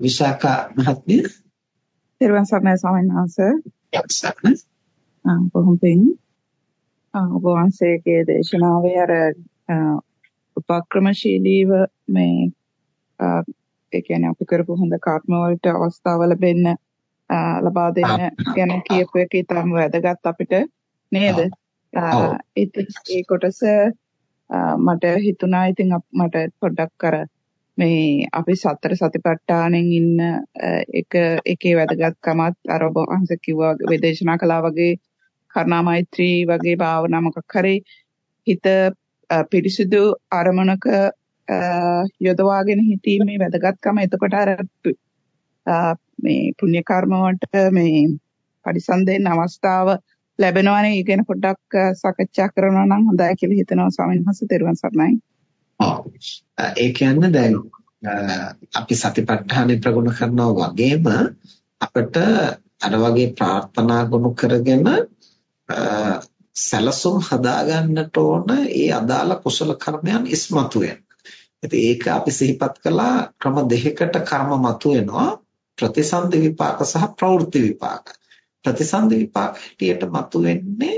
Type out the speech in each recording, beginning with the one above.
විශාඛා මහත්මිය පෙරවන් සර්ණයි ස්වාමීන් වහන්සේ. යක්ෂණ. බොහොම පිං. ඔබ වහන්සේගේ දේශනාවේ අර උපක්‍රමශීලීව මේ ඒ කියන්නේ අපි කරපු හොඳ කර්ම වලට අවස්ථාව ලැබෙන්න ලබා දෙන්න ගැන කියපු එක ඉතාම වැදගත් අපිට නේද? ඒ කොටස මට හිතුණා ඉතින් මට පොඩ්ඩක් කර මේ අපි සතර සතිපට්ඨානෙන් ඉන්න එක එකේ වැදගත්කමත් අර ඔබ වහන්සේ කිව්වා වේදේශනා කළා වගේ කරුණා මෛත්‍රී වගේ භාවනා මොකක් හරි හිත පිරිසිදු අරමුණක යොදවාගෙන හිටීමේ වැදගත්කම. එතකොට අර මේ පුණ්‍ය කර්ම වලට මේ පරිසම් දෙන්න අවස්ථාව ලැබෙනවනේ. ඒ ගැන පොඩ්ඩක් සාකච්ඡා කරනවා නම් හොඳයි කියලා හිතනවා ස්වාමීන් වහන්සේ. තෙරුවන් සරණයි. ඔව්. ඒ කියන්නේ දැන් අපි සතිපට්ඨානෙ ප්‍රගුණ කරනවා වගේම අපිට අර වගේ ප්‍රාර්ථනා ගොනු කරගෙන සැලසුම් හදාගන්නට ඕන ඒ අදාළ කුසල කර්මයන් ඉස්මතු වෙන. ඉතින් ඒක අපි සිහිපත් කළා ක්‍රම දෙකකට කර්ම මතුවෙනවා ප්‍රතිසන්දි විපාක සහ ප්‍රවෘත්ති විපාක. ප්‍රතිසන්දි විපාක හැටියට මතුවෙන්නේ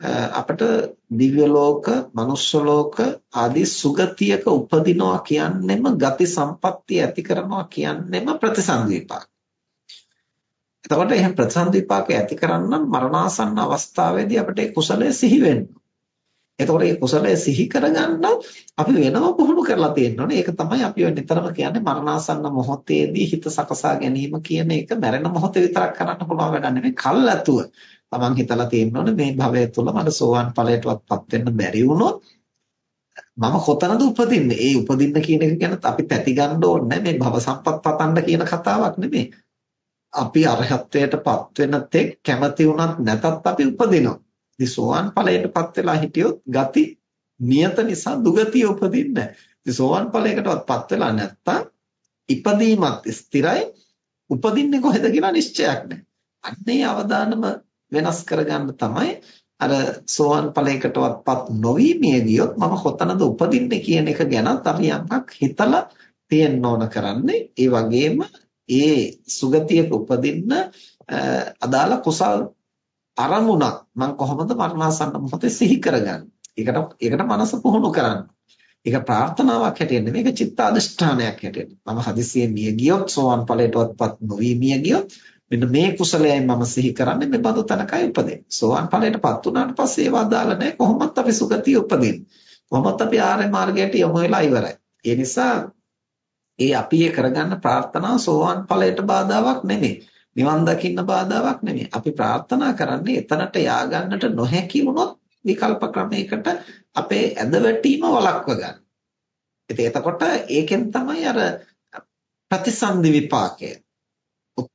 අපිට දිව්‍ය ලෝක, මනුෂ්‍ය ලෝක ආදී සුගතියක උපදිනවා කියන්නෙම ගති සම්පත්තිය ඇති කරනවා කියන්නෙම ප්‍රතිසන්දි විපාක. එතකොට එහෙනම් ප්‍රතිසන්දි විපාක ඇති කරන්න මරණාසන්න අවස්ථාවේදී අපිට ඒ කුසලය සිහි වෙන්න. එතකොට මේ කුසලය සිහි කරගන්න අපි වෙනම පුහුණු කරලා තියෙනවනේ. ඒක තමයි අපි නිතරම කියන්නේ මරණාසන්න මොහොතේදී හිත සකසා ගැනීම කියන එක මැරෙන මොහොතේ විතරක් කරන්න පුළුවන් වැඩක් නෙමෙයි. කල්ැතුව තමන් හිතලා තියෙනවනේ මේ භවය තුල මට සෝවාන් ඵලයටවත්පත් වෙන්න බැරි වුණොත් මම කොතනද උපදින්නේ? ඒ උපදින්න කියන එක ගැන අපි පැති ගන්න ඕනේ මේ භව සම්පත් පතන්න කියන කතාවක් නෙමෙයි. අපි අරහත්ත්වයටපත් වෙන තෙක් කැමති වුණත් නැතත් අපි උපදිනවා. ඉතින් සෝවාන් ඵලයටපත් වෙලා හිටියොත් ගති නියත නිසා දුගතිය උපදින්නේ නැහැ. ඉතින් සෝවාන් ඵලයකටපත් වෙලා නැත්තම් ඉපදීමත් ස්ථිරයි උපදින්නේ කොහෙද කියලා නිශ්චයක් නැහැ. අන්නේ අවදානම වෙනස් කරගන්න තමයි අර සෝවන් ඵලයකටවත්පත් නොවි මිය ගියොත් මම කොතනද උපදින්නේ කියන එක ගැනත් අපි යම්ක් හිතලා තියෙන්න ඕන කරන්නේ. ඒ වගේම ඒ සුගතියක උපදින්න අදාළ කුසල් අරමුණක් මම කොහොමද මරණාසන්න මොහොතේ සිහි කරගන්නේ? ඒකට ඒකට මනස පුහුණු කරන්න. ඒක ප්‍රාර්ථනාවක් හැටියට නෙමෙයි ඒක චිත්ත අධිෂ්ඨානයක් හැටියට. මම හදිසියෙන් මිය ගියොත් සෝවන් ඵලයටවත්පත් නොවි මිය ගියොත් මෙන්න මේ කුසලයයි මම සිහි කරන්නේ මේ බඳු තනකයි උපදින්නේ. සෝවාන් ඵලයටපත් වුණාට පස්සේ ඒව අදාළ නැහැ. කොහොමත් අපි සුගතිය උපදින්නේ. කොහොමත් අපි ආර්ය මාර්ගයට යමු වෙලා ඉවරයි. ඒ නිසා ඒ අපි කරගන්න ප්‍රාර්ථනා සෝවාන් ඵලයට බාධාවක් නෙමෙයි. නිවන් දකින්න බාධාවක් නෙමෙයි. අපි ප්‍රාර්ථනා කරන්නේ එතනට යා නොහැකි වුණොත් විකල්ප ක්‍රමයකට අපේ ඇදවැටීම වළක්ව ගන්න. ඉතින් එතකොට ඒකෙන් තමයි අර ප්‍රතිසන්දි විපාකය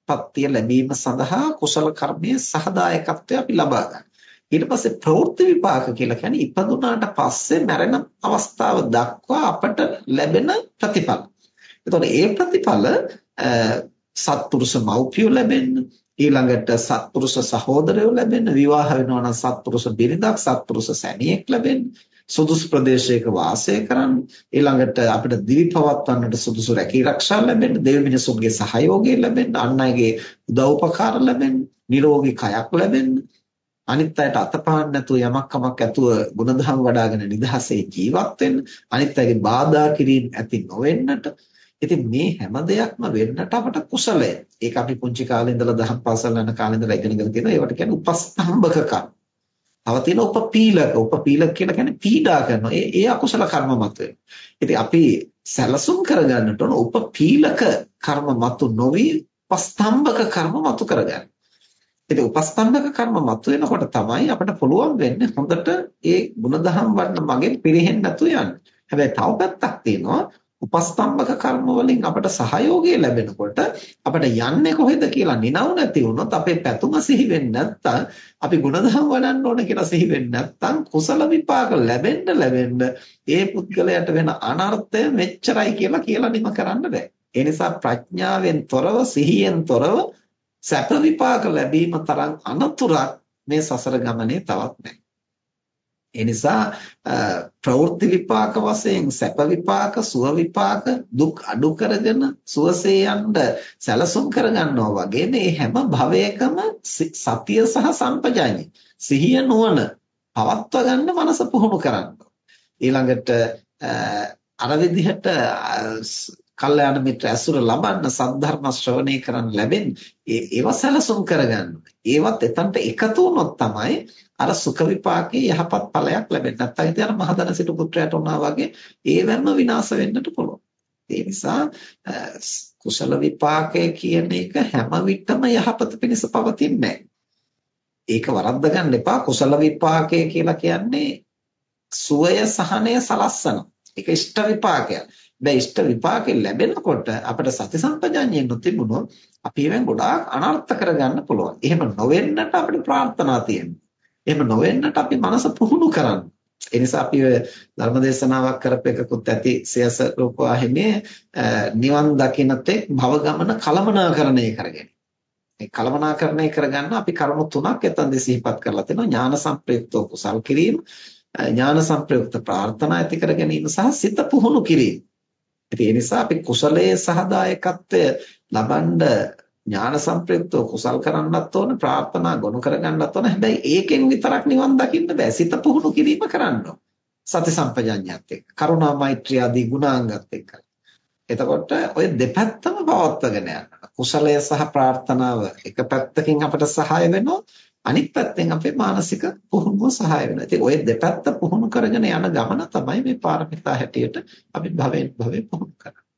උත්පත්තිය ලැබීම සඳහා කුසල කර්මයේ සහදායකත්වය අපි ලබා ගන්න. ඊට පස්සේ ප්‍රවෘත්ති විපාක කියලා කියන්නේ ඉපදුනාට පස්සේ මැරෙන අවස්ථාව දක්වා අපට ලැබෙන ප්‍රතිඵල. එතකොට ඒ ප්‍රතිඵල සත්පුරුෂ මව්පියෝ ලැබෙන්න ඊළඟට සත්පුරුෂ සහෝදරයෝ ලැබෙන්න විවාහ වෙනවා නම් සත්පුරුෂ බිරිඳක් සත්පුරුෂ සැමියෙක් ලැබෙන්න සුදුසු ප්‍රදේශයක වාසය කරන්න ඊළඟට අපිට දිවි පවත්වන්නට සුදුසු රැකී ආරක්ෂා ලැබෙන්න දෙවි මිනිසුන්ගේ සහයෝගය ලැබෙන්න අන් අයගේ උදව් උපකාර ලැබෙන්න නිරෝගී කයක් ලැබෙන්න අනිත් අයට අතපහන්න නැතුව යමක් කමක් ඇතුව ගුණධර්ම වඩ아가න නිදහසේ ජීවත් වෙන්න අනිත් අයගේ බාධා කිරීම ඇති නොවෙන්නට ඉතින් මේ හැම දෙයක්ම වෙන්නට අපට කුසලය. ඒක අපි පුංචි කාලේ ඉඳලා දහම් පාසල් යන කාලේ ඉඳලා ඉගෙනගෙන තියෙනවා. ඒවට කියන්නේ උපස්තම්භක කර්ම. තව තියෙන උපපීලක උපපීලක කියලා කියන්නේ පීඩා කරනවා. ඒ ඒ අකුසල කර්ම මත ඉතින් අපි සැලසුම් කරගන්නට ඕන උපපීලක කර්ම මතු නොවි උපස්තම්භක කර්ම මතු කරගන්න. ඉතින් උපස්තම්භක කර්ම මතු වෙනකොට තමයි අපිට පුළුවන් වෙන්නේ හොඳට ඒ ಗುಣධම් වඩන මගෙන් පිරෙහෙන්න නැතු යන්න. හැබැයි තව පැත්තක් තියෙනවා උපස්තම්භක කර්ම වලින් අපට සහයෝගය ලැබෙනකොට අපිට යන්නේ කොහෙද කියලා නිනව නැති වුණොත් අපේ පැතුම සිහි වෙන්නේ නැත්නම් අපි ಗುಣධම් වඩන්න ඕන කියලා සිහි වෙන්නේ නැත්නම් කුසල විපාක ලැබෙන්න ලැබෙන්න ඒ පුද්ගලයාට වෙන අනර්ථය මෙච්චරයි කියලා කියලා නිම කරන්න බෑ. ඒ නිසා ප්‍රඥාවෙන් තොරව සිහියෙන් තොරව සැප විපාක ලැබීම තරම් අනතුරක් මේ සසර ගමනේ තවත් නැහැ. ඒ නිසා ප්‍රවෘත්ති විපාක වශයෙන් සැප විපාක සුව විපාක දුක් අඩු කරගෙන සුවසේ යන්න සැලසුම් කරගන්නවා වගේ මේ හැම භවයකම සතිය සහ සම්පජාඤ්ඤය. සිහිය නුවණ පවත්වා ගන්න මනස පුහුණු කරන්න. ඊළඟට අර විදිහට කල්යාණ මිත්‍ර ඇසුර ලබන්න සද්ධර්ම ශ්‍රවණය කරන්න ලැබෙන්නේ ඒව සැලසුම් කරගන්න. ඒවත් එතනට එකතු වුණොත් තමයි අර සුඛ විපාකේ යහපත් ඵලයක් ලැබෙන්නේ. නැත්නම් ඉතින් අර මහදන සිටු පුත්‍රයාට උනා වගේ ඒවැම විනාශ වෙන්නට පුළුවන්. ඒ නිසා කුසල විපාකය කියන එක හැම විටම යහපත පිණිස පවතින්නේ ඒක වරද්ද ගන්න එපා. කුසල විපාකය කියලා කියන්නේ සුවය සහනය සලස්සන. ඒක ඉෂ්ට විපාකයක්. දැන් ඉෂ්ට විපාකෙ ලැබෙනකොට අපිට සති සම්පජාඤ්ඤය නොතිබුණොත් අපි ඒවෙන් ගොඩාක් අනර්ථ කරගන්න පුළුවන්. එහෙම නොවෙන්නට අපිට ප්‍රාර්ථනා තියෙනවා. එහෙම නොවෙන්නට අපි මනස පුහුණු කරන්න. ඒ නිසා අපි ධර්මදේශනාවක් කරපෙකකුත් ඇති සියස රූපවාහිනියේ නිවන් දකින්න තෙක් භව ගමන කලමනාකරණය කරගෙන. මේ කලමනාකරණය කරගන්න අපි කරුණු තුනක් එතනදී සිහිපත් කරලා තියෙනවා ඥාන සංප්‍රයුක්තව කුසල් කිරීම ඥාන සංප්‍රයුක්ත ප්‍රාර්ථනා ඇති කර ගැනීම සහ සිත පුහුණු කිරීම. ඉතින් ඒ නිසා අපි කුසලයේ සහදායකත්වය ලබනද ඥාන සංප්‍රයුක්තව කුසල් කරන්නත් ඕන ප්‍රාර්ථනා ගොනු කරගන්නත් ඕන. හැබැයි ඒකෙන් විතරක් නිවන් දකින්න බෑ. සිත පුහුණු කිරීම කරන්න සති සම්පජඤ්ඤයත් එක්ක කරුණා මෛත්‍රිය ආදී ගුණාංගත් එක්ක. එතකොට ඔය දෙපැත්තම පවත්වාගෙන යන්න. කුසලය සහ ප්‍රාර්ථනාව එක පැත්තකින් අපට සහාය වෙනවා. අනිත් පැත්තෙන් අපේ මානසික පුහුණුව සහාය වෙනවා. ඉතින් ওই දෙපැත්ත පුහුණු කරගෙන යන ගමන තමයි මේ පාරමිතා හැටියට අපි භවෙන් භවෙ පුහුණු කරන්නේ.